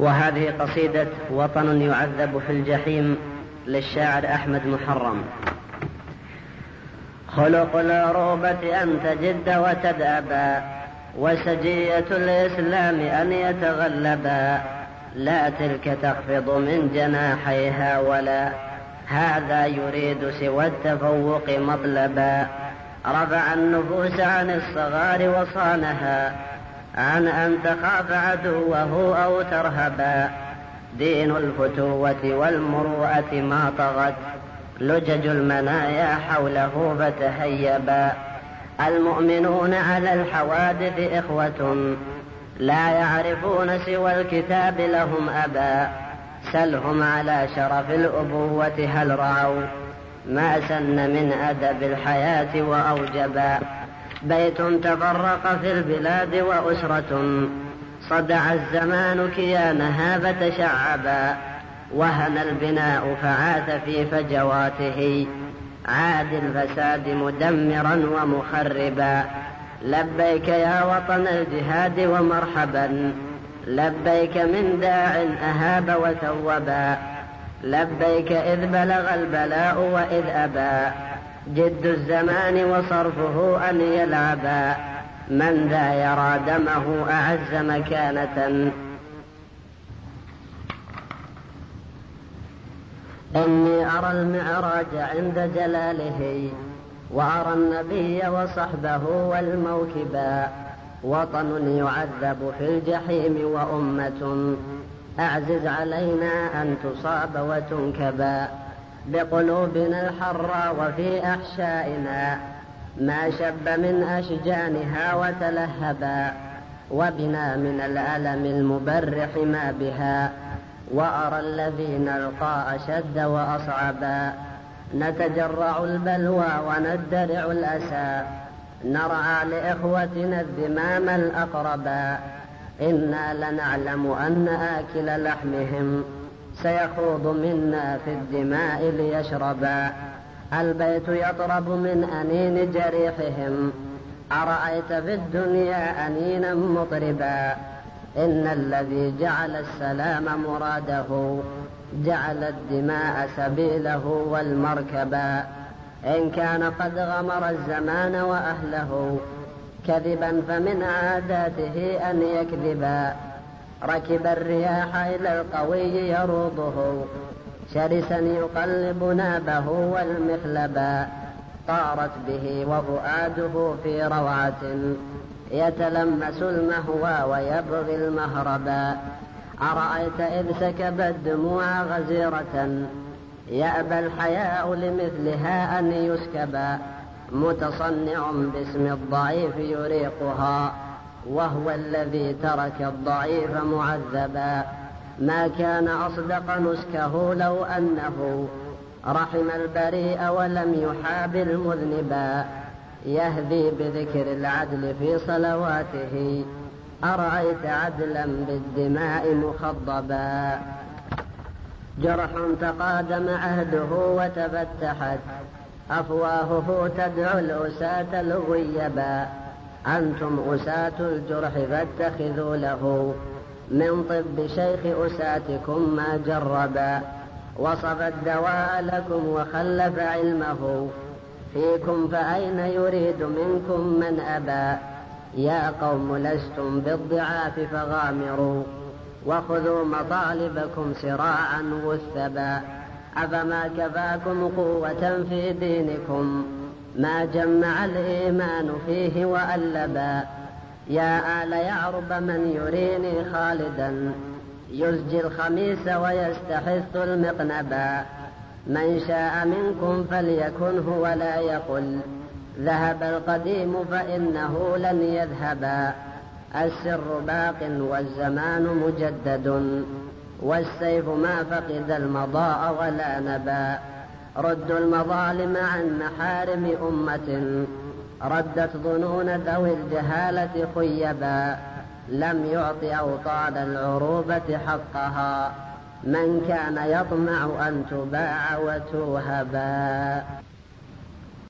وهذه قصيدة وطن يعذب في الجحيم للشاعر أحمد محرم. خلق العروبة أن تجد وتدأبا وسجية الإسلام أن يتغلبا لا تلك تخفض من جناحيها ولا هذا يريد سوى التفوق مطلبا. رفع النفوس عن الصغار وصانها عن أن تخاف عدوه أو ترهبا. دين الفتوة والمروءة ما طغت. لجج المنايا حوله فتهيبا. المؤمنون على الحوادث إخوة. لا يعرفون سوى الكتاب لهم أبا. سلهم على شرف الأبوة هل رعوا. ما سن من أدب الحياة وأوجبا. بيت تفرق في البلاد وأسرة. صدع الزمان كيانها فتشعبا وهن البناء فعاث في فجواته. عاد الفساد مدمرا ومخربا. لبيك يا وطن الجهاد ومرحبا. لبيك من داع أهاب وثوبا. لبيك إذ بلغ البلاء وإذ أبى جد الزمان وصرفه أن يلعبا من ذا يرى دمه أعز مكانة. إني أرى المعراج عند جلاله وأرى النبي وصحبه والموكبا وطن يعذب في الجحيم وأمة. أعزز علينا أن تصاب وتنكبا بقلوبنا الحرى وفي أحشائنا ما شب من أشجانها وتلهبا وبنا من الألم المبرح ما بها وأرى الذي نلقى أشد وأصعبا نتجرع البلوى وندرع الأسى نرعى لإخوتنا الذمام الأقربا إنا لنعلم أن آكل لحمهم سيخوض منا في الدماء ليشربا البيت يطرب من أنين جريحهم. أرأيت في الدنيا أنينا مطربا؟ إن الذي جعل السلام مراده جعل الدماء سبيله والمركبا إن كان قد غمر الزمان وأهله كذبا فمن عاداته أن يكذبا. ركب الرياح إلى القوي يروضه. شرسا يقلب نابه والمخلبا طارت به وفؤاده في روعة. يتلمس المهوى ويبغي المهربا أرأيت إذ سكب الدموع غزيرة. يأبى الحياء لمثلها أن يسكبا متصنع باسم الضعيف يريقها. وهو الذي ترك الضعيف معذبا. ما كان أصدق نسكه لو أنه رحم البريء ولم يحاب المذنبا يهدي بذكر العدل في صلواته. أرأيت عدلا بالدماء مخضبا. جرح تقادم عهده وتفتحت. أفواهه تدعو الأساة الغيبا. أنتم أساة الجرح فاتخذوا له. من طب شيخ أساتكم ما جربا وصف الدواء لكم وخلف علمه. فيكم فأين يريد منكم من أبى؟ يا قوم لستم بالضعاف فغامروا. وخذوا مطالبكم سراعا وثبا. أفما كفاكم قوة في دينكم؟ ما جمع الإيمان فيه وألبا. يا آل يعرب من يريني خالدا. يزجي الخميس ويستحث المقنبا. من شاء منكم فليكنه ولا يقل. ذهب القديم فإنه لن يذهبا. السر باق والزمان مجدد. والسيف ما فقد المضاء ولا نبا. ردوا المظالم عن محارم أمة. ردت ظنون ذوي الجهالة خيبا. لم يعط أوطان العروبة حقها. من كان يطمع أن تباع وتوهبا.